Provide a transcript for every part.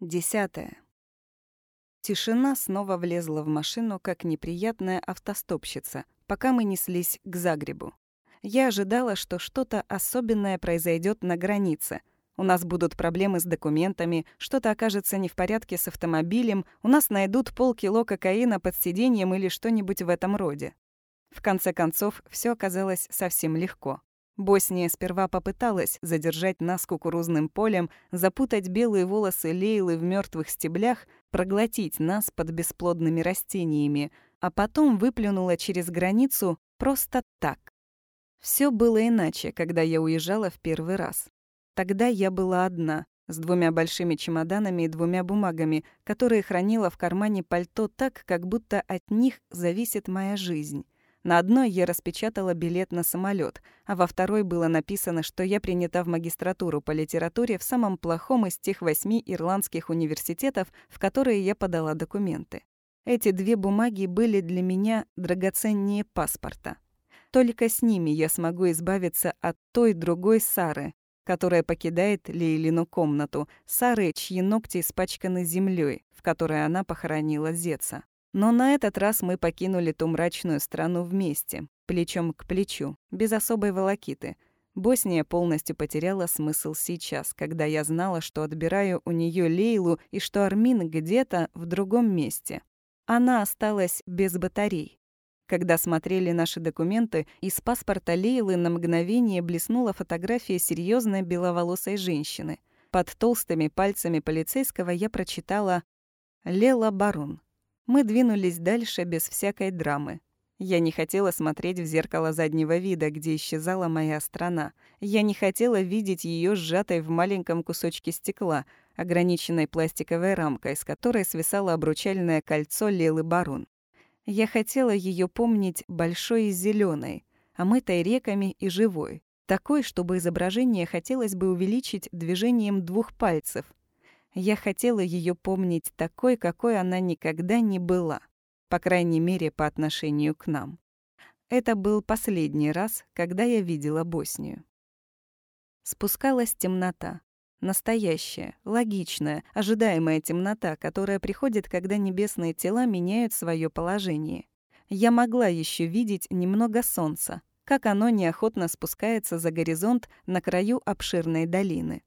Десятое. Тишина снова влезла в машину, как неприятная автостопщица, пока мы неслись к Загребу. Я ожидала, что что-то особенное произойдет на границе. У нас будут проблемы с документами, что-то окажется не в порядке с автомобилем, у нас найдут полкило кокаина под сиденьем или что-нибудь в этом роде. В конце концов, все оказалось совсем легко. Босния сперва попыталась задержать нас кукурузным полем, запутать белые волосы Лейлы в мертвых стеблях, проглотить нас под бесплодными растениями, а потом выплюнула через границу просто так. Все было иначе, когда я уезжала в первый раз. Тогда я была одна, с двумя большими чемоданами и двумя бумагами, которые хранила в кармане пальто так, как будто от них зависит моя жизнь. На одной я распечатала билет на самолет, а во второй было написано, что я принята в магистратуру по литературе в самом плохом из тех восьми ирландских университетов, в которые я подала документы. Эти две бумаги были для меня драгоценнее паспорта. Только с ними я смогу избавиться от той другой Сары, которая покидает Лейлину комнату, Сары, чьи ногти испачканы землей, в которой она похоронила Зеца. Но на этот раз мы покинули ту мрачную страну вместе, плечом к плечу, без особой волокиты. Босния полностью потеряла смысл сейчас, когда я знала, что отбираю у нее Лейлу и что Армин где-то в другом месте. Она осталась без батарей. Когда смотрели наши документы, из паспорта Лейлы на мгновение блеснула фотография серьезной беловолосой женщины. Под толстыми пальцами полицейского я прочитала «Лела Барун». Мы двинулись дальше без всякой драмы. Я не хотела смотреть в зеркало заднего вида, где исчезала моя страна. Я не хотела видеть ее сжатой в маленьком кусочке стекла, ограниченной пластиковой рамкой, с которой свисало обручальное кольцо Лелы Барун. Я хотела ее помнить большой и зеленой, омытой реками и живой, такой, чтобы изображение хотелось бы увеличить движением двух пальцев, я хотела ее помнить такой, какой она никогда не была, по крайней мере, по отношению к нам. Это был последний раз, когда я видела Боснию. Спускалась темнота. Настоящая, логичная, ожидаемая темнота, которая приходит, когда небесные тела меняют свое положение. Я могла еще видеть немного солнца, как оно неохотно спускается за горизонт на краю обширной долины.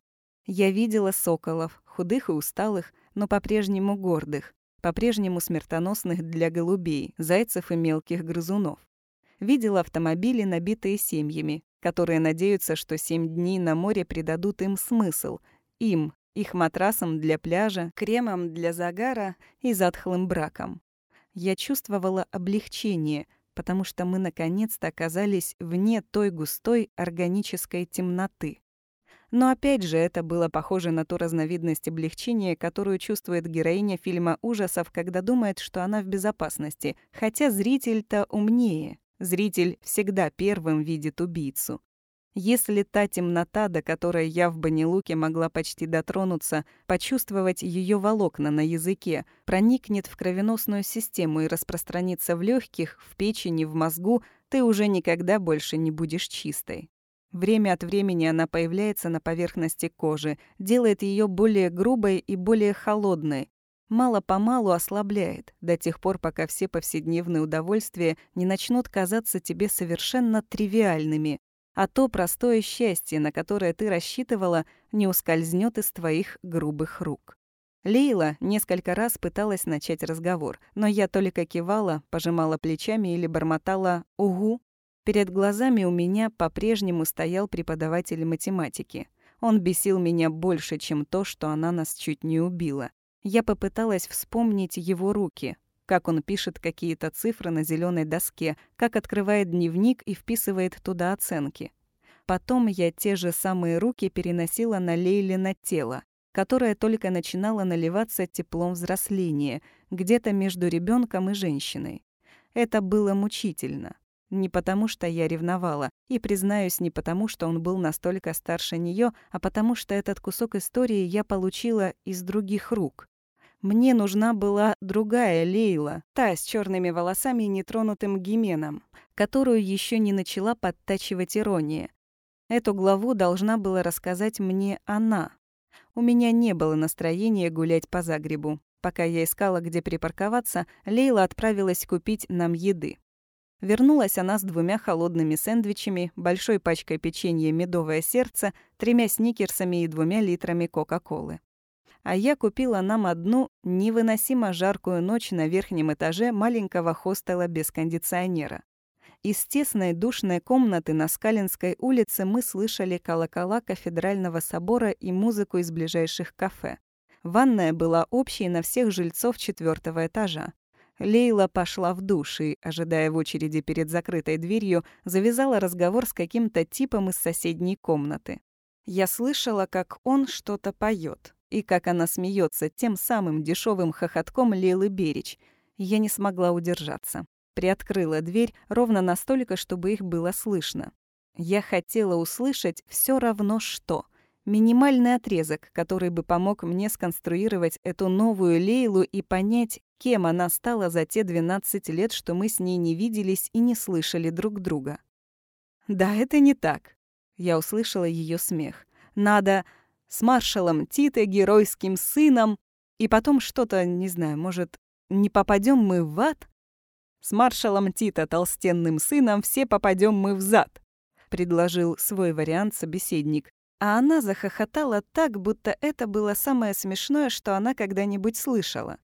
Я видела соколов, худых и усталых, но по-прежнему гордых, по-прежнему смертоносных для голубей, зайцев и мелких грызунов. Видела автомобили, набитые семьями, которые надеются, что семь дней на море придадут им смысл, им, их матрасам для пляжа, кремом для загара и затхлым браком. Я чувствовала облегчение, потому что мы наконец-то оказались вне той густой органической темноты. Но опять же, это было похоже на ту разновидность облегчения, которую чувствует героиня фильма ужасов, когда думает, что она в безопасности, хотя зритель-то умнее. Зритель всегда первым видит убийцу. Если та темнота, до которой я в Банилуке могла почти дотронуться, почувствовать ее волокна на языке, проникнет в кровеносную систему и распространится в легких, в печени, в мозгу, ты уже никогда больше не будешь чистой. Время от времени она появляется на поверхности кожи, делает ее более грубой и более холодной, мало-помалу ослабляет, до тех пор, пока все повседневные удовольствия не начнут казаться тебе совершенно тривиальными, а то простое счастье, на которое ты рассчитывала, не ускользнет из твоих грубых рук. Лейла несколько раз пыталась начать разговор, но я только кивала, пожимала плечами или бормотала «Угу», Перед глазами у меня по-прежнему стоял преподаватель математики. Он бесил меня больше, чем то, что она нас чуть не убила. Я попыталась вспомнить его руки, как он пишет какие-то цифры на зеленой доске, как открывает дневник и вписывает туда оценки. Потом я те же самые руки переносила на Лейлина тело, которое только начинало наливаться теплом взросления, где-то между ребенком и женщиной. Это было мучительно. Не потому, что я ревновала, и, признаюсь, не потому, что он был настолько старше нее, а потому что этот кусок истории я получила из других рук. Мне нужна была другая Лейла, та с черными волосами и нетронутым гименом, которую еще не начала подтачивать ирония. Эту главу должна была рассказать мне она. У меня не было настроения гулять по Загребу. Пока я искала, где припарковаться, Лейла отправилась купить нам еды. Вернулась она с двумя холодными сэндвичами, большой пачкой печенья «Медовое сердце», тремя сникерсами и двумя литрами Кока-Колы. А я купила нам одну невыносимо жаркую ночь на верхнем этаже маленького хостела без кондиционера. Из тесной душной комнаты на Скалинской улице мы слышали колокола кафедрального собора и музыку из ближайших кафе. Ванная была общей на всех жильцов четвертого этажа. Лейла пошла в душ и, ожидая в очереди перед закрытой дверью, завязала разговор с каким-то типом из соседней комнаты. Я слышала, как он что-то поет, и как она смеется тем самым дешевым хохотком Лейлы Берич. Я не смогла удержаться. Приоткрыла дверь ровно настолько, чтобы их было слышно. Я хотела услышать все равно что. Минимальный отрезок, который бы помог мне сконструировать эту новую Лейлу и понять, кем она стала за те 12 лет, что мы с ней не виделись и не слышали друг друга. «Да, это не так», — я услышала ее смех. «Надо с маршалом Титой, геройским сыном, и потом что-то, не знаю, может, не попадем мы в ад?» «С маршалом Тита, толстенным сыном, все попадем мы в зад», — предложил свой вариант собеседник, а она захохотала так, будто это было самое смешное, что она когда-нибудь слышала.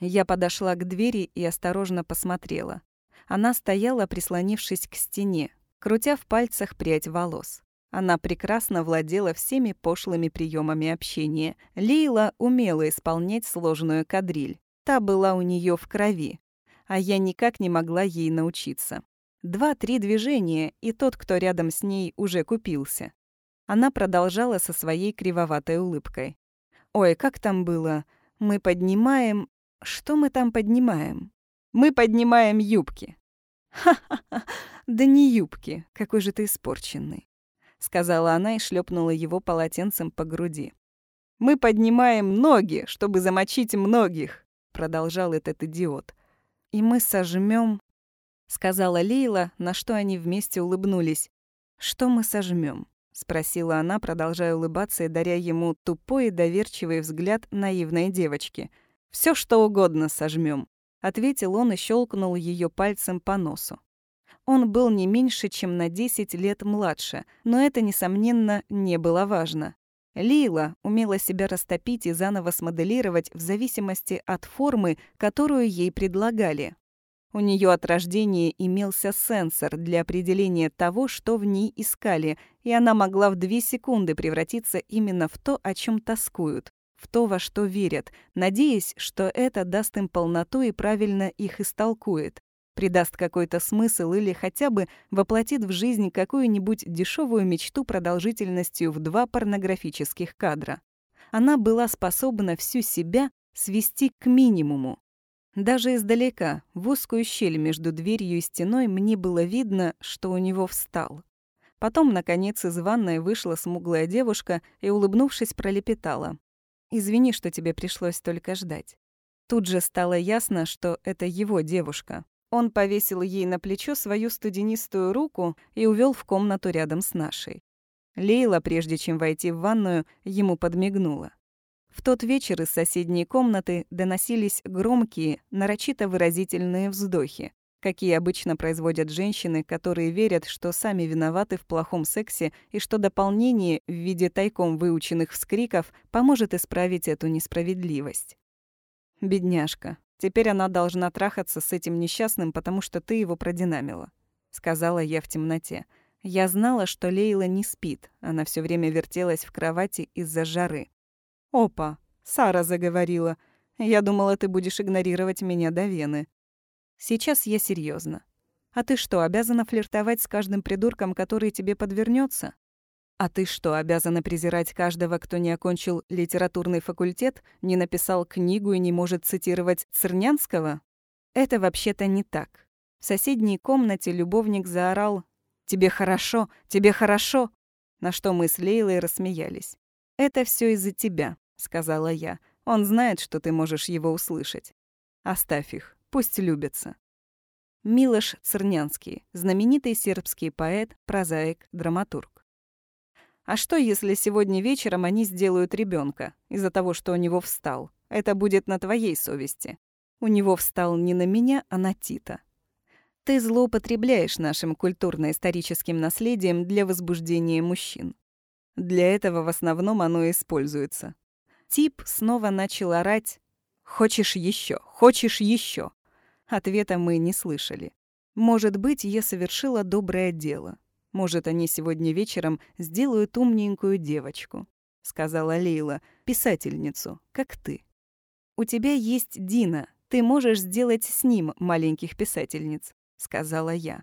Я подошла к двери и осторожно посмотрела. Она стояла, прислонившись к стене, крутя в пальцах прядь волос. Она прекрасно владела всеми пошлыми приемами общения. Лейла умела исполнять сложную кадриль. Та была у нее в крови. А я никак не могла ей научиться. Два-три движения, и тот, кто рядом с ней, уже купился. Она продолжала со своей кривоватой улыбкой. «Ой, как там было? Мы поднимаем... Что мы там поднимаем? Мы поднимаем юбки». «Ха-ха-ха! Да не юбки! Какой же ты испорченный!» Сказала она и шлепнула его полотенцем по груди. «Мы поднимаем ноги, чтобы замочить многих!» Продолжал этот идиот. «И мы сожмем, сказала Лейла, на что они вместе улыбнулись. «Что мы сожмем? — спросила она, продолжая улыбаться и даря ему тупой и доверчивый взгляд наивной девочки. Все что угодно сожмем, ответил он и щелкнул ее пальцем по носу. Он был не меньше, чем на 10 лет младше, но это, несомненно, не было важно. Лила умела себя растопить и заново смоделировать в зависимости от формы, которую ей предлагали. У нее от рождения имелся сенсор для определения того, что в ней искали, и она могла в две секунды превратиться именно в то, о чем тоскуют, в то, во что верят, надеясь, что это даст им полноту и правильно их истолкует, придаст какой-то смысл или хотя бы воплотит в жизнь какую-нибудь дешевую мечту продолжительностью в два порнографических кадра. Она была способна всю себя свести к минимуму, даже издалека, в узкую щель между дверью и стеной, мне было видно, что у него встал. Потом, наконец, из ванной вышла смуглая девушка и, улыбнувшись, пролепетала. «Извини, что тебе пришлось только ждать». Тут же стало ясно, что это его девушка. Он повесил ей на плечо свою студенистую руку и увел в комнату рядом с нашей. Лейла, прежде чем войти в ванную, ему подмигнула. В тот вечер из соседней комнаты доносились громкие, нарочито выразительные вздохи, какие обычно производят женщины, которые верят, что сами виноваты в плохом сексе и что дополнение в виде тайком выученных вскриков поможет исправить эту несправедливость. «Бедняжка, теперь она должна трахаться с этим несчастным, потому что ты его продинамила», — сказала я в темноте. Я знала, что Лейла не спит, она все время вертелась в кровати из-за жары. «Опа, Сара заговорила. Я думала, ты будешь игнорировать меня до Вены. Сейчас я серьезно. А ты что, обязана флиртовать с каждым придурком, который тебе подвернется? А ты что, обязана презирать каждого, кто не окончил литературный факультет, не написал книгу и не может цитировать Цернянского? Это вообще-то не так. В соседней комнате любовник заорал «Тебе хорошо, тебе хорошо!» На что мы с Лейлой рассмеялись. «Это все из-за тебя», — сказала я. «Он знает, что ты можешь его услышать. Оставь их, пусть любятся». Милош Цернянский, знаменитый сербский поэт, прозаик, драматург. А что, если сегодня вечером они сделают ребенка из-за того, что у него встал? Это будет на твоей совести. У него встал не на меня, а на Тита. Ты злоупотребляешь нашим культурно-историческим наследием для возбуждения мужчин. Для этого в основном оно используется. Тип снова начал орать «Хочешь еще? Хочешь еще?» Ответа мы не слышали. Может быть, я совершила доброе дело. Может, они сегодня вечером сделают умненькую девочку, сказала Лейла, писательницу, как ты. У тебя есть Дина, ты можешь сделать с ним маленьких писательниц, сказала я.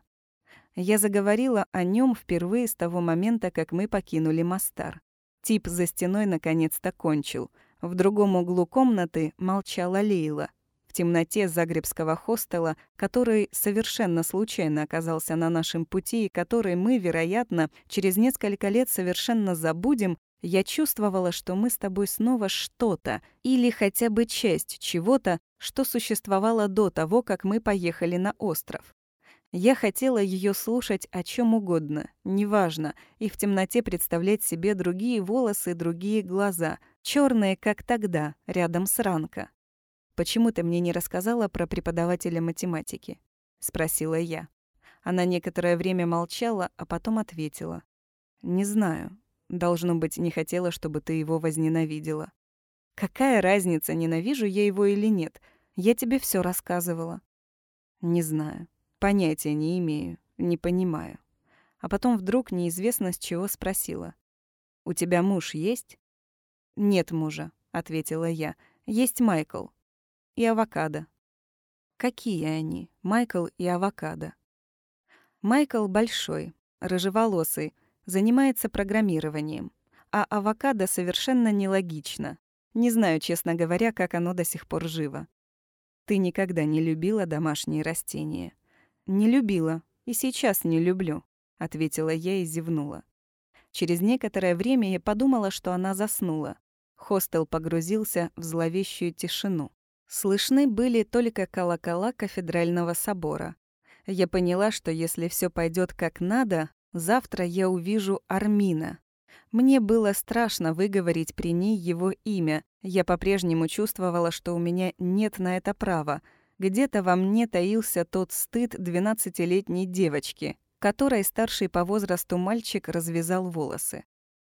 Я заговорила о нем впервые с того момента, как мы покинули Мастар. Тип за стеной наконец-то кончил. В другом углу комнаты молчала Лейла, темноте загребского хостела, который совершенно случайно оказался на нашем пути и который мы, вероятно, через несколько лет совершенно забудем, я чувствовала, что мы с тобой снова что-то или хотя бы часть чего-то, что существовало до того, как мы поехали на остров. Я хотела ее слушать о чем угодно, неважно, и в темноте представлять себе другие волосы, другие глаза, черные, как тогда, рядом с Ранка. «Почему ты мне не рассказала про преподавателя математики?» — спросила я. Она некоторое время молчала, а потом ответила. «Не знаю. Должно быть, не хотела, чтобы ты его возненавидела». «Какая разница, ненавижу я его или нет? Я тебе все рассказывала». «Не знаю. Понятия не имею. Не понимаю». А потом вдруг неизвестно с чего спросила. «У тебя муж есть?» «Нет мужа», — ответила я. «Есть Майкл и авокадо. Какие они, Майкл и авокадо? Майкл большой, рыжеволосый, занимается программированием, а авокадо совершенно нелогично. Не знаю, честно говоря, как оно до сих пор живо. Ты никогда не любила домашние растения. Не любила, и сейчас не люблю, ответила я и зевнула. Через некоторое время я подумала, что она заснула. Хостел погрузился в зловещую тишину. Слышны были только колокола кафедрального собора. Я поняла, что если все пойдет как надо, завтра я увижу Армина. Мне было страшно выговорить при ней его имя. Я по-прежнему чувствовала, что у меня нет на это права. Где-то во мне таился тот стыд двенадцатилетней девочки, которой старший по возрасту мальчик развязал волосы.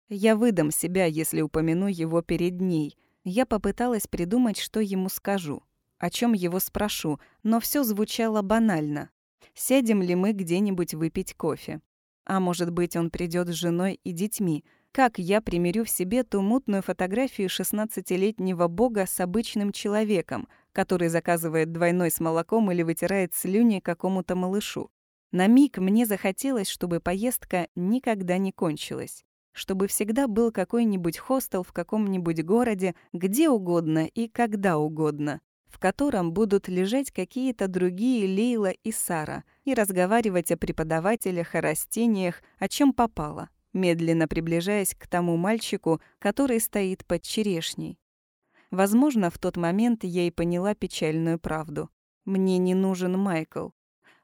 Я выдам себя, если упомяну его перед ней — я попыталась придумать, что ему скажу, о чем его спрошу, но все звучало банально. Сядем ли мы где-нибудь выпить кофе? А может быть, он придет с женой и детьми? Как я примирю в себе ту мутную фотографию 16-летнего бога с обычным человеком, который заказывает двойной с молоком или вытирает слюни какому-то малышу? На миг мне захотелось, чтобы поездка никогда не кончилась чтобы всегда был какой-нибудь хостел в каком-нибудь городе, где угодно и когда угодно, в котором будут лежать какие-то другие Лейла и Сара и разговаривать о преподавателях, о растениях, о чем попало, медленно приближаясь к тому мальчику, который стоит под черешней. Возможно, в тот момент я и поняла печальную правду. Мне не нужен Майкл.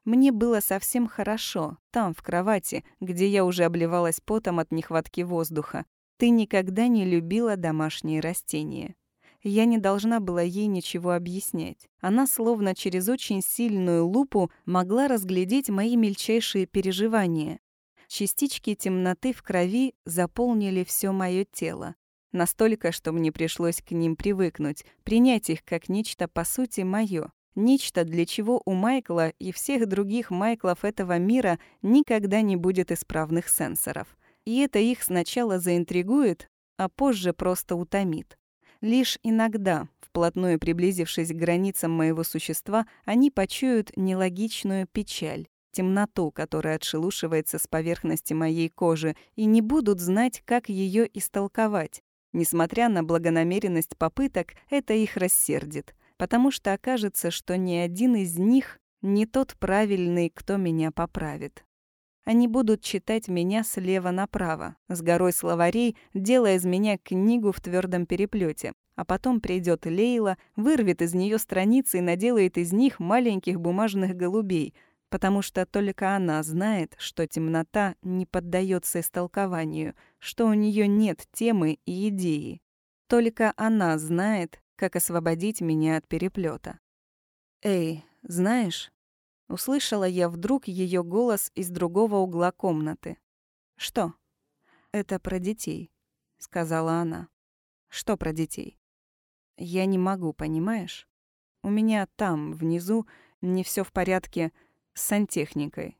Мне было совсем хорошо, там, в кровати, где я уже обливалась потом от нехватки воздуха. Ты никогда не любила домашние растения. Я не должна была ей ничего объяснять. Она словно через очень сильную лупу могла разглядеть мои мельчайшие переживания. Частички темноты в крови заполнили все мое тело. Настолько, что мне пришлось к ним привыкнуть, принять их как нечто по сути мое. Нечто, для чего у Майкла и всех других Майклов этого мира никогда не будет исправных сенсоров. И это их сначала заинтригует, а позже просто утомит. Лишь иногда, вплотную приблизившись к границам моего существа, они почуют нелогичную печаль, темноту, которая отшелушивается с поверхности моей кожи, и не будут знать, как ее истолковать. Несмотря на благонамеренность попыток, это их рассердит потому что окажется, что ни один из них не тот правильный, кто меня поправит. Они будут читать меня слева направо, с горой словарей, делая из меня книгу в твердом переплете, а потом придет Лейла, вырвет из нее страницы и наделает из них маленьких бумажных голубей, потому что только она знает, что темнота не поддается истолкованию, что у нее нет темы и идеи. Только она знает, как освободить меня от переплета. «Эй, знаешь...» Услышала я вдруг ее голос из другого угла комнаты. «Что?» «Это про детей», — сказала она. «Что про детей?» «Я не могу, понимаешь? У меня там, внизу, не все в порядке с сантехникой.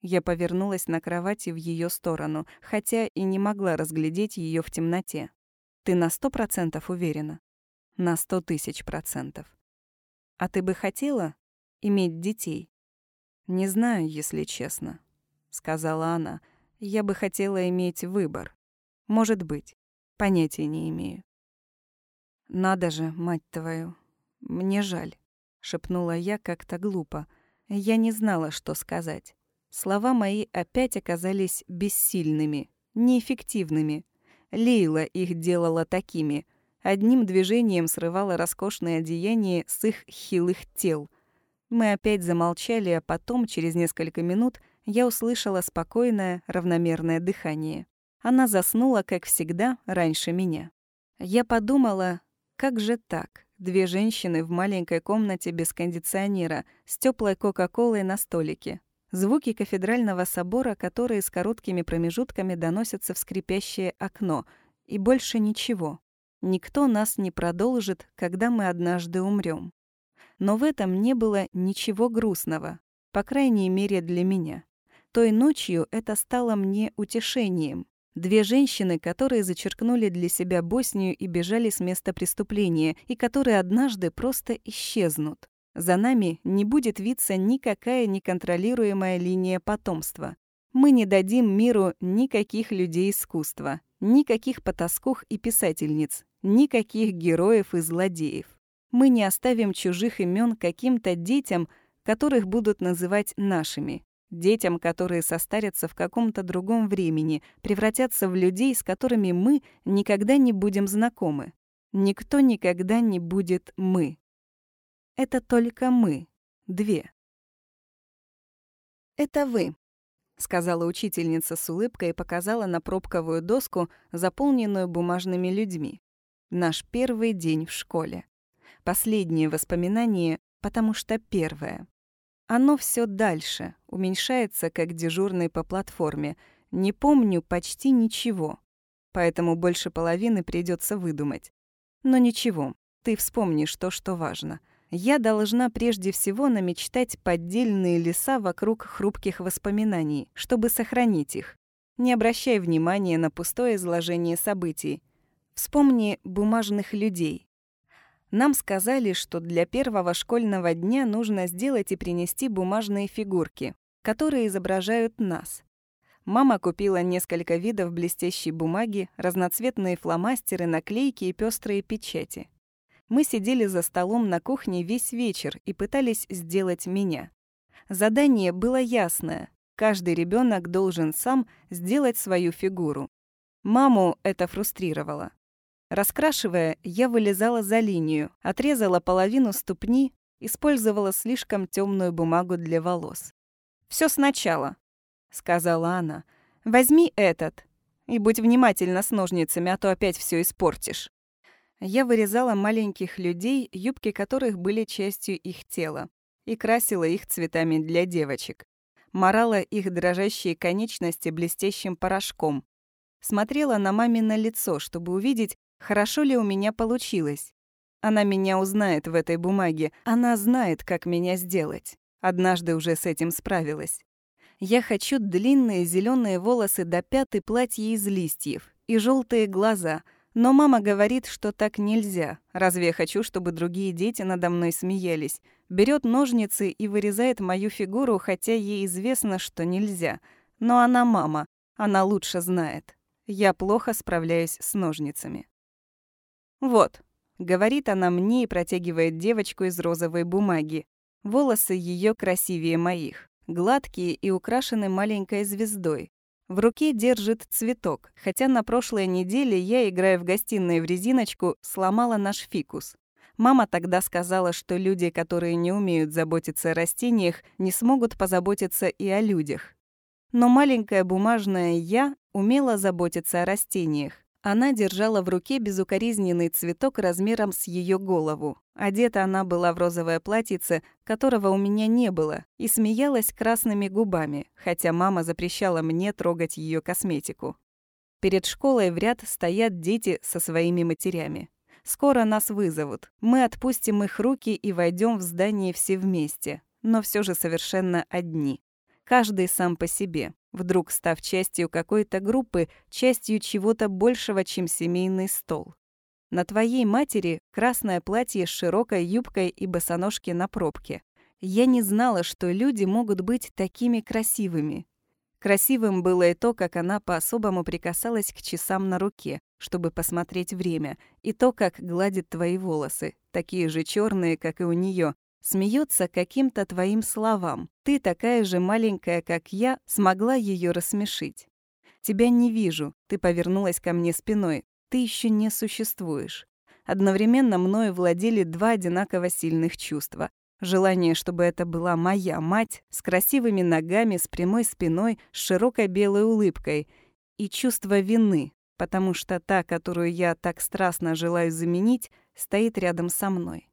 Я повернулась на кровати в ее сторону, хотя и не могла разглядеть ее в темноте. Ты на сто процентов уверена? На сто тысяч процентов. А ты бы хотела иметь детей? Не знаю, если честно, сказала она. Я бы хотела иметь выбор. Может быть. Понятия не имею. Надо же, мать твою. Мне жаль, шепнула я как-то глупо. Я не знала, что сказать. Слова мои опять оказались бессильными, неэффективными. Лейла их делала такими. Одним движением срывала роскошное одеяние с их хилых тел. Мы опять замолчали, а потом, через несколько минут, я услышала спокойное, равномерное дыхание. Она заснула, как всегда, раньше меня. Я подумала, как же так? Две женщины в маленькой комнате без кондиционера с теплой кока-колой на столике. Звуки кафедрального собора, которые с короткими промежутками доносятся в скрипящее окно. И больше ничего. Никто нас не продолжит, когда мы однажды умрем. Но в этом не было ничего грустного, по крайней мере для меня. Той ночью это стало мне утешением. Две женщины, которые зачеркнули для себя Боснию и бежали с места преступления, и которые однажды просто исчезнут. За нами не будет виться никакая неконтролируемая линия потомства. Мы не дадим миру никаких людей искусства, никаких потаскух и писательниц, никаких героев и злодеев. Мы не оставим чужих имен каким-то детям, которых будут называть нашими детям, которые состарятся в каком-то другом времени, превратятся в людей, с которыми мы никогда не будем знакомы. Никто никогда не будет мы. Это только мы, две. «Это вы», — сказала учительница с улыбкой и показала на пробковую доску, заполненную бумажными людьми. Наш первый день в школе. Последнее воспоминание, потому что первое. Оно все дальше, уменьшается, как дежурный по платформе. Не помню почти ничего, поэтому больше половины придется выдумать. Но ничего, ты вспомнишь то, что важно. Я должна прежде всего намечтать поддельные леса вокруг хрупких воспоминаний, чтобы сохранить их. Не обращай внимания на пустое изложение событий. Вспомни бумажных людей, нам сказали, что для первого школьного дня нужно сделать и принести бумажные фигурки, которые изображают нас. Мама купила несколько видов блестящей бумаги, разноцветные фломастеры, наклейки и пестрые печати. Мы сидели за столом на кухне весь вечер и пытались сделать меня. Задание было ясное. Каждый ребенок должен сам сделать свою фигуру. Маму это фрустрировало. Раскрашивая, я вылезала за линию, отрезала половину ступни, использовала слишком темную бумагу для волос. Все сначала», — сказала она. «Возьми этот и будь внимательна с ножницами, а то опять все испортишь». Я вырезала маленьких людей, юбки которых были частью их тела, и красила их цветами для девочек. Морала их дрожащие конечности блестящим порошком. Смотрела на мамино лицо, чтобы увидеть, Хорошо ли у меня получилось? Она меня узнает в этой бумаге. Она знает, как меня сделать. Однажды уже с этим справилась. Я хочу длинные зеленые волосы до пят и платье из листьев, и желтые глаза. Но мама говорит, что так нельзя. Разве я хочу, чтобы другие дети надо мной смеялись? Берет ножницы и вырезает мою фигуру, хотя ей известно, что нельзя. Но она мама, она лучше знает. Я плохо справляюсь с ножницами. «Вот», — говорит она мне и протягивает девочку из розовой бумаги. Волосы ее красивее моих, гладкие и украшены маленькой звездой. В руке держит цветок, хотя на прошлой неделе я, играя в гостиной в резиночку, сломала наш фикус. Мама тогда сказала, что люди, которые не умеют заботиться о растениях, не смогут позаботиться и о людях. Но маленькая бумажная «я» умела заботиться о растениях. Она держала в руке безукоризненный цветок размером с ее голову. Одета она была в розовое платьице, которого у меня не было, и смеялась красными губами, хотя мама запрещала мне трогать ее косметику. Перед школой в ряд стоят дети со своими матерями. Скоро нас вызовут. Мы отпустим их руки и войдем в здание все вместе, но все же совершенно одни. Каждый сам по себе, вдруг став частью какой-то группы, частью чего-то большего, чем семейный стол. На твоей матери красное платье с широкой юбкой и босоножки на пробке. Я не знала, что люди могут быть такими красивыми. Красивым было и то, как она по-особому прикасалась к часам на руке, чтобы посмотреть время, и то, как гладит твои волосы, такие же черные, как и у нее, смеется каким-то твоим словам. Ты такая же маленькая, как я, смогла ее рассмешить. Тебя не вижу, ты повернулась ко мне спиной, ты еще не существуешь. Одновременно мною владели два одинаково сильных чувства. Желание, чтобы это была моя мать, с красивыми ногами, с прямой спиной, с широкой белой улыбкой. И чувство вины, потому что та, которую я так страстно желаю заменить, стоит рядом со мной.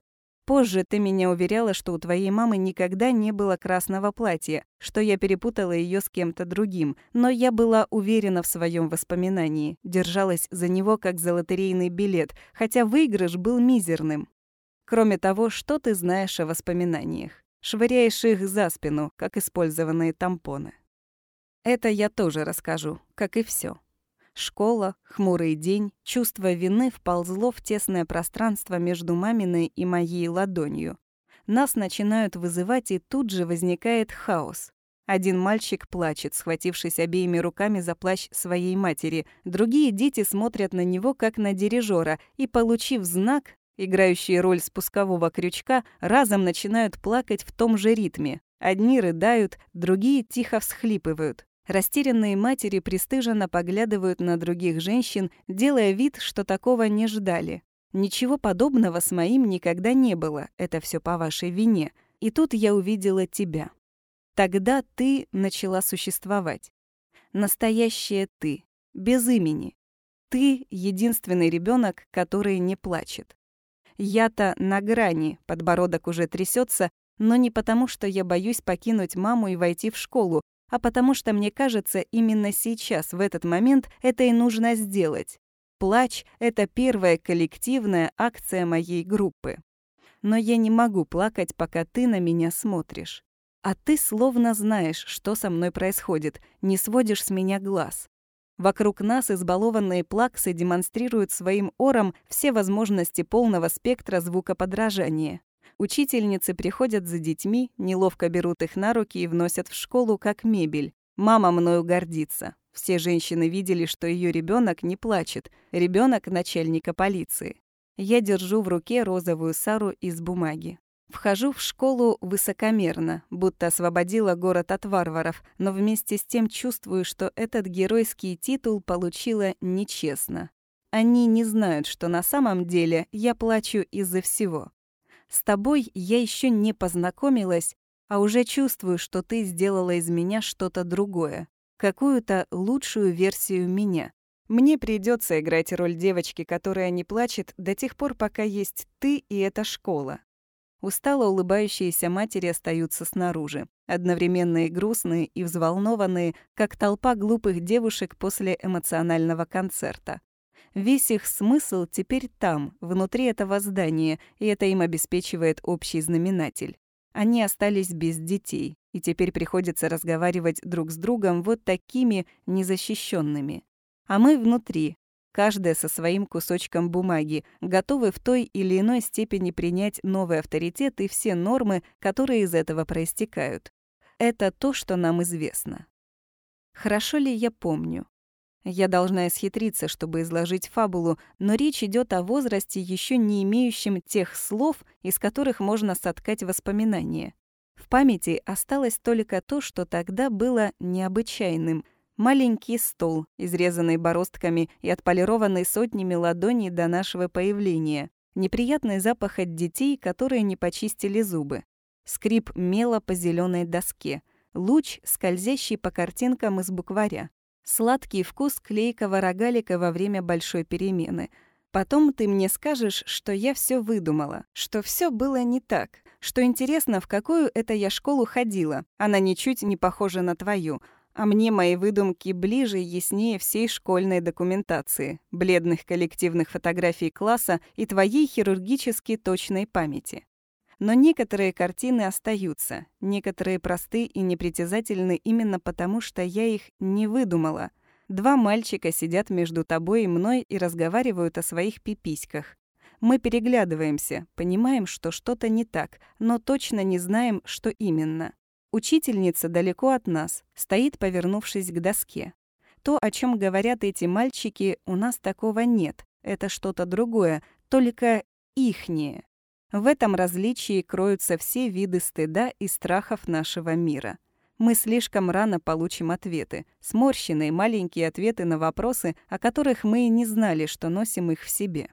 Позже ты меня уверяла, что у твоей мамы никогда не было красного платья, что я перепутала ее с кем-то другим, но я была уверена в своем воспоминании, держалась за него как за лотерейный билет, хотя выигрыш был мизерным. Кроме того, что ты знаешь о воспоминаниях? Швыряешь их за спину, как использованные тампоны. Это я тоже расскажу, как и все. Школа, хмурый день, чувство вины вползло в тесное пространство между маминой и моей ладонью. Нас начинают вызывать, и тут же возникает хаос. Один мальчик плачет, схватившись обеими руками за плащ своей матери. Другие дети смотрят на него, как на дирижера, и, получив знак, играющие роль спускового крючка, разом начинают плакать в том же ритме. Одни рыдают, другие тихо всхлипывают. Растерянные матери пристыженно поглядывают на других женщин, делая вид, что такого не ждали. Ничего подобного с моим никогда не было, это все по вашей вине. И тут я увидела тебя. Тогда ты начала существовать. Настоящая ты, без имени. Ты — единственный ребенок, который не плачет. Я-то на грани, подбородок уже трясется, но не потому, что я боюсь покинуть маму и войти в школу, а потому что мне кажется, именно сейчас, в этот момент, это и нужно сделать. Плач — это первая коллективная акция моей группы. Но я не могу плакать, пока ты на меня смотришь. А ты словно знаешь, что со мной происходит, не сводишь с меня глаз. Вокруг нас избалованные плаксы демонстрируют своим ором все возможности полного спектра звукоподражания. Учительницы приходят за детьми, неловко берут их на руки и вносят в школу как мебель. Мама мною гордится. Все женщины видели, что ее ребенок не плачет. Ребенок начальника полиции. Я держу в руке розовую сару из бумаги. Вхожу в школу высокомерно, будто освободила город от варваров, но вместе с тем чувствую, что этот геройский титул получила нечестно. Они не знают, что на самом деле я плачу из-за всего. С тобой я еще не познакомилась, а уже чувствую, что ты сделала из меня что-то другое, какую-то лучшую версию меня. Мне придется играть роль девочки, которая не плачет до тех пор, пока есть ты и эта школа. Устало улыбающиеся матери остаются снаружи, одновременно и грустные, и взволнованные, как толпа глупых девушек после эмоционального концерта. Весь их смысл теперь там, внутри этого здания, и это им обеспечивает общий знаменатель. Они остались без детей, и теперь приходится разговаривать друг с другом вот такими незащищенными. А мы внутри, каждая со своим кусочком бумаги, готовы в той или иной степени принять новый авторитет и все нормы, которые из этого проистекают. Это то, что нам известно. Хорошо ли я помню? Я должна исхитриться, чтобы изложить фабулу, но речь идет о возрасте, еще не имеющем тех слов, из которых можно соткать воспоминания. В памяти осталось только то, что тогда было необычайным — Маленький стол, изрезанный бороздками и отполированный сотнями ладоней до нашего появления. Неприятный запах от детей, которые не почистили зубы. Скрип мела по зеленой доске. Луч, скользящий по картинкам из букваря. Сладкий вкус клейкого рогалика во время большой перемены. Потом ты мне скажешь, что я все выдумала, что все было не так, что интересно, в какую это я школу ходила. Она ничуть не похожа на твою. А мне мои выдумки ближе и яснее всей школьной документации, бледных коллективных фотографий класса и твоей хирургически точной памяти. Но некоторые картины остаются, некоторые просты и непритязательны именно потому, что я их не выдумала. Два мальчика сидят между тобой и мной и разговаривают о своих пиписьках. Мы переглядываемся, понимаем, что что-то не так, но точно не знаем, что именно. Учительница далеко от нас, стоит, повернувшись к доске. То, о чем говорят эти мальчики, у нас такого нет. Это что-то другое, только ихнее. В этом различии кроются все виды стыда и страхов нашего мира. Мы слишком рано получим ответы, сморщенные маленькие ответы на вопросы, о которых мы и не знали, что носим их в себе.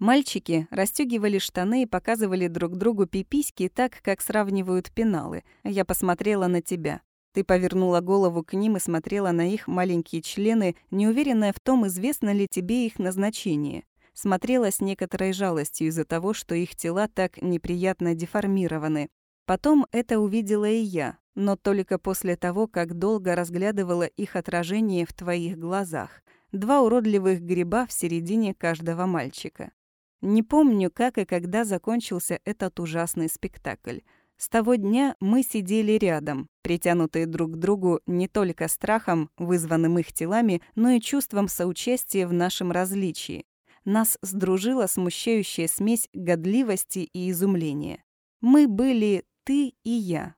Мальчики расстёгивали штаны и показывали друг другу пиписьки так, как сравнивают пеналы. Я посмотрела на тебя. Ты повернула голову к ним и смотрела на их маленькие члены, неуверенная в том, известно ли тебе их назначение смотрела с некоторой жалостью из-за того, что их тела так неприятно деформированы. Потом это увидела и я, но только после того, как долго разглядывала их отражение в твоих глазах. Два уродливых гриба в середине каждого мальчика. Не помню, как и когда закончился этот ужасный спектакль. С того дня мы сидели рядом, притянутые друг к другу не только страхом, вызванным их телами, но и чувством соучастия в нашем различии, нас сдружила смущающая смесь годливости и изумления. Мы были ты и я.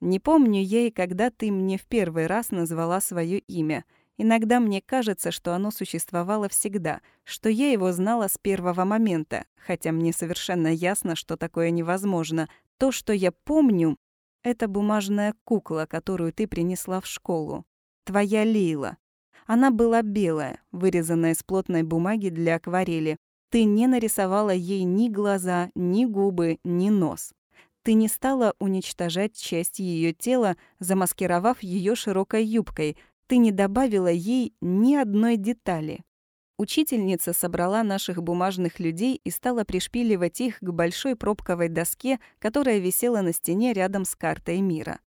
Не помню я и когда ты мне в первый раз назвала свое имя. Иногда мне кажется, что оно существовало всегда, что я его знала с первого момента, хотя мне совершенно ясно, что такое невозможно. То, что я помню, это бумажная кукла, которую ты принесла в школу. Твоя Лейла. Она была белая, вырезанная из плотной бумаги для акварели. Ты не нарисовала ей ни глаза, ни губы, ни нос. Ты не стала уничтожать часть ее тела, замаскировав ее широкой юбкой. Ты не добавила ей ни одной детали. Учительница собрала наших бумажных людей и стала пришпиливать их к большой пробковой доске, которая висела на стене рядом с картой мира.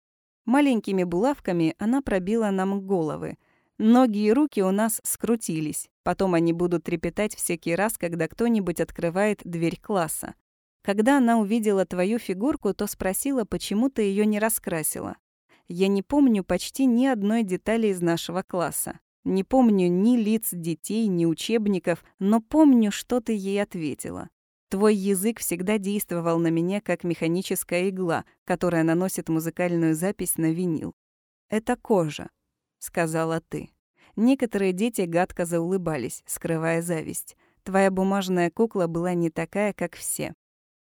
Маленькими булавками она пробила нам головы. Ноги и руки у нас скрутились. Потом они будут трепетать всякий раз, когда кто-нибудь открывает дверь класса. Когда она увидела твою фигурку, то спросила, почему ты ее не раскрасила. Я не помню почти ни одной детали из нашего класса. Не помню ни лиц детей, ни учебников, но помню, что ты ей ответила. Твой язык всегда действовал на меня как механическая игла, которая наносит музыкальную запись на винил. Это кожа, — сказала ты. Некоторые дети гадко заулыбались, скрывая зависть. Твоя бумажная кукла была не такая, как все.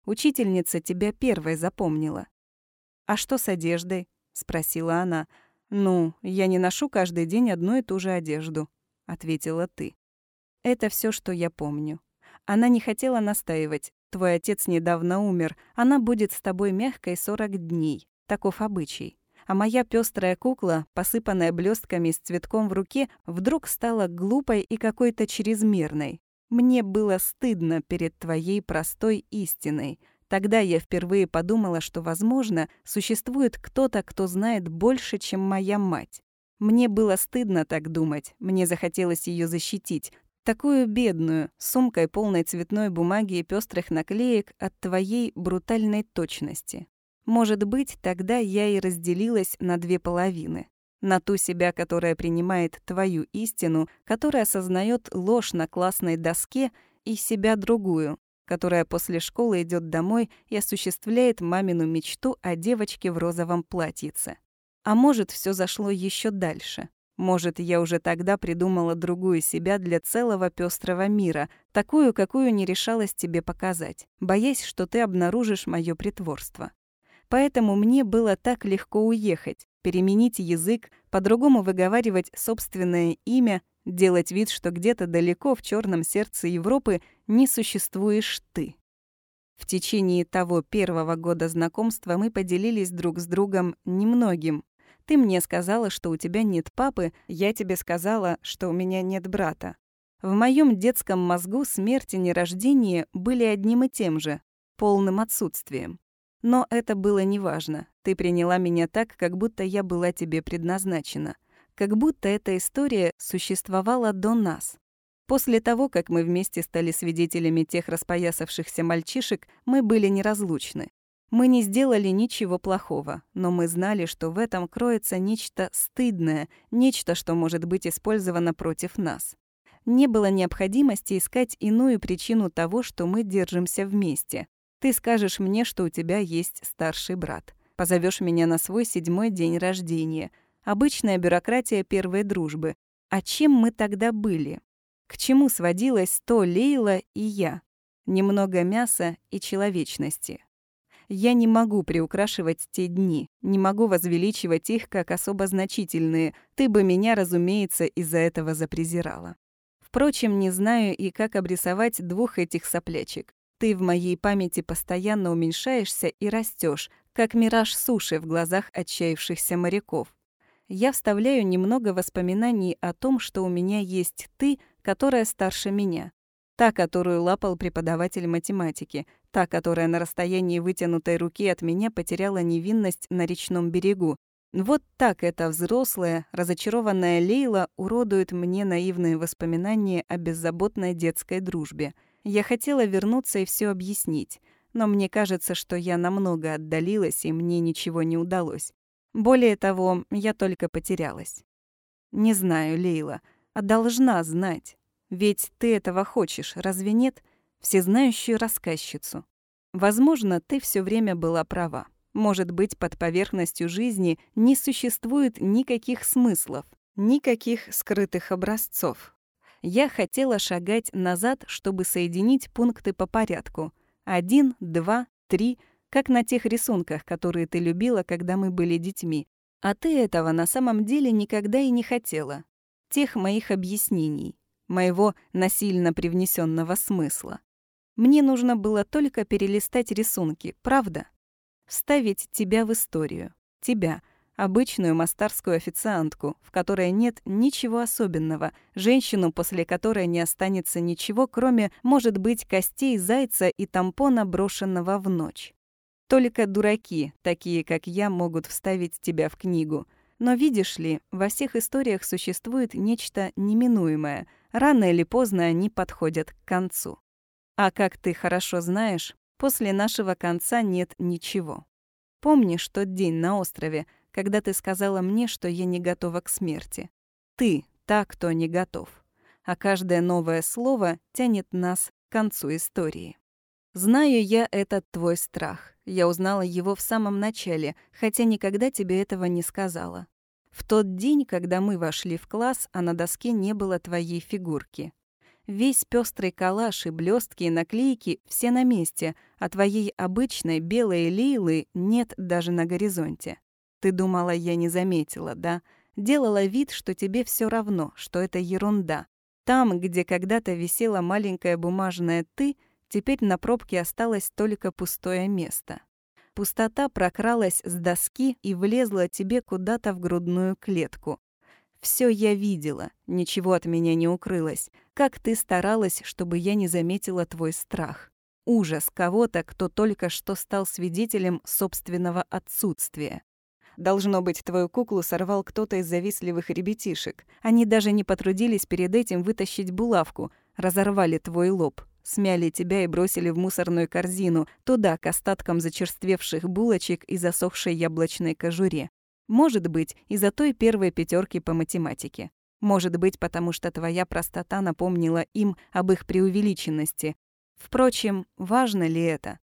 Учительница тебя первой запомнила. «А что с одеждой?» — спросила она. «Ну, я не ношу каждый день одну и ту же одежду», — ответила ты. Это все, что я помню. Она не хотела настаивать. Твой отец недавно умер. Она будет с тобой мягкой 40 дней. Таков обычай а моя пестрая кукла, посыпанная блестками с цветком в руке, вдруг стала глупой и какой-то чрезмерной. Мне было стыдно перед твоей простой истиной. Тогда я впервые подумала, что, возможно, существует кто-то, кто знает больше, чем моя мать. Мне было стыдно так думать, мне захотелось ее защитить, такую бедную, с сумкой полной цветной бумаги и пестрых наклеек от твоей брутальной точности. Может быть, тогда я и разделилась на две половины. На ту себя, которая принимает твою истину, которая осознает ложь на классной доске, и себя другую, которая после школы идет домой и осуществляет мамину мечту о девочке в розовом платьице. А может, все зашло еще дальше. Может, я уже тогда придумала другую себя для целого пестрого мира, такую, какую не решалась тебе показать, боясь, что ты обнаружишь мое притворство. Поэтому мне было так легко уехать, переменить язык, по-другому выговаривать собственное имя, делать вид, что где-то далеко в черном сердце Европы не существуешь ты. В течение того первого года знакомства мы поделились друг с другом немногим. Ты мне сказала, что у тебя нет папы, я тебе сказала, что у меня нет брата. В моем детском мозгу смерть и нерождение были одним и тем же, полным отсутствием. Но это было неважно. Ты приняла меня так, как будто я была тебе предназначена. Как будто эта история существовала до нас. После того, как мы вместе стали свидетелями тех распоясавшихся мальчишек, мы были неразлучны. Мы не сделали ничего плохого, но мы знали, что в этом кроется нечто стыдное, нечто, что может быть использовано против нас. Не было необходимости искать иную причину того, что мы держимся вместе. Ты скажешь мне, что у тебя есть старший брат. Позовешь меня на свой седьмой день рождения. Обычная бюрократия первой дружбы. А чем мы тогда были? К чему сводилось то Лейла и я? Немного мяса и человечности. Я не могу приукрашивать те дни, не могу возвеличивать их как особо значительные. Ты бы меня, разумеется, из-за этого запрезирала. Впрочем, не знаю и как обрисовать двух этих соплячек. Ты в моей памяти постоянно уменьшаешься и растешь, как мираж суши в глазах отчаявшихся моряков. Я вставляю немного воспоминаний о том, что у меня есть ты, которая старше меня. Та, которую лапал преподаватель математики, та, которая на расстоянии вытянутой руки от меня потеряла невинность на речном берегу. Вот так эта взрослая, разочарованная Лейла уродует мне наивные воспоминания о беззаботной детской дружбе. Я хотела вернуться и все объяснить, но мне кажется, что я намного отдалилась, и мне ничего не удалось. Более того, я только потерялась. Не знаю, Лейла, а должна знать. Ведь ты этого хочешь, разве нет? Всезнающую рассказчицу. Возможно, ты все время была права. Может быть, под поверхностью жизни не существует никаких смыслов, никаких скрытых образцов. Я хотела шагать назад, чтобы соединить пункты по порядку. Один, два, три, как на тех рисунках, которые ты любила, когда мы были детьми. А ты этого на самом деле никогда и не хотела. Тех моих объяснений моего насильно привнесенного смысла. Мне нужно было только перелистать рисунки, правда? Вставить тебя в историю. Тебя, обычную мастарскую официантку, в которой нет ничего особенного, женщину, после которой не останется ничего, кроме, может быть, костей зайца и тампона, брошенного в ночь. Только дураки, такие как я, могут вставить тебя в книгу. Но видишь ли, во всех историях существует нечто неминуемое — Рано или поздно они подходят к концу. А как ты хорошо знаешь, после нашего конца нет ничего. Помнишь тот день на острове, когда ты сказала мне, что я не готова к смерти? Ты — та, кто не готов. А каждое новое слово тянет нас к концу истории. Знаю я этот твой страх. Я узнала его в самом начале, хотя никогда тебе этого не сказала. В тот день, когда мы вошли в класс, а на доске не было твоей фигурки. Весь пестрый коллаж и блестки и наклейки все на месте, а твоей обычной белой лилы нет даже на горизонте. Ты думала, я не заметила, да? Делала вид, что тебе все равно, что это ерунда. Там, где когда-то висела маленькая бумажная «ты», теперь на пробке осталось только пустое место. Пустота прокралась с доски и влезла тебе куда-то в грудную клетку. Все я видела, ничего от меня не укрылось. Как ты старалась, чтобы я не заметила твой страх. Ужас кого-то, кто только что стал свидетелем собственного отсутствия. Должно быть, твою куклу сорвал кто-то из завистливых ребятишек. Они даже не потрудились перед этим вытащить булавку, разорвали твой лоб. Смяли тебя и бросили в мусорную корзину, туда, к остаткам зачерствевших булочек и засохшей яблочной кожуре. Может быть, из-за той первой пятерки по математике. Может быть, потому что твоя простота напомнила им об их преувеличенности. Впрочем, важно ли это?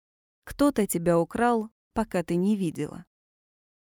Кто-то тебя украл, пока ты не видела.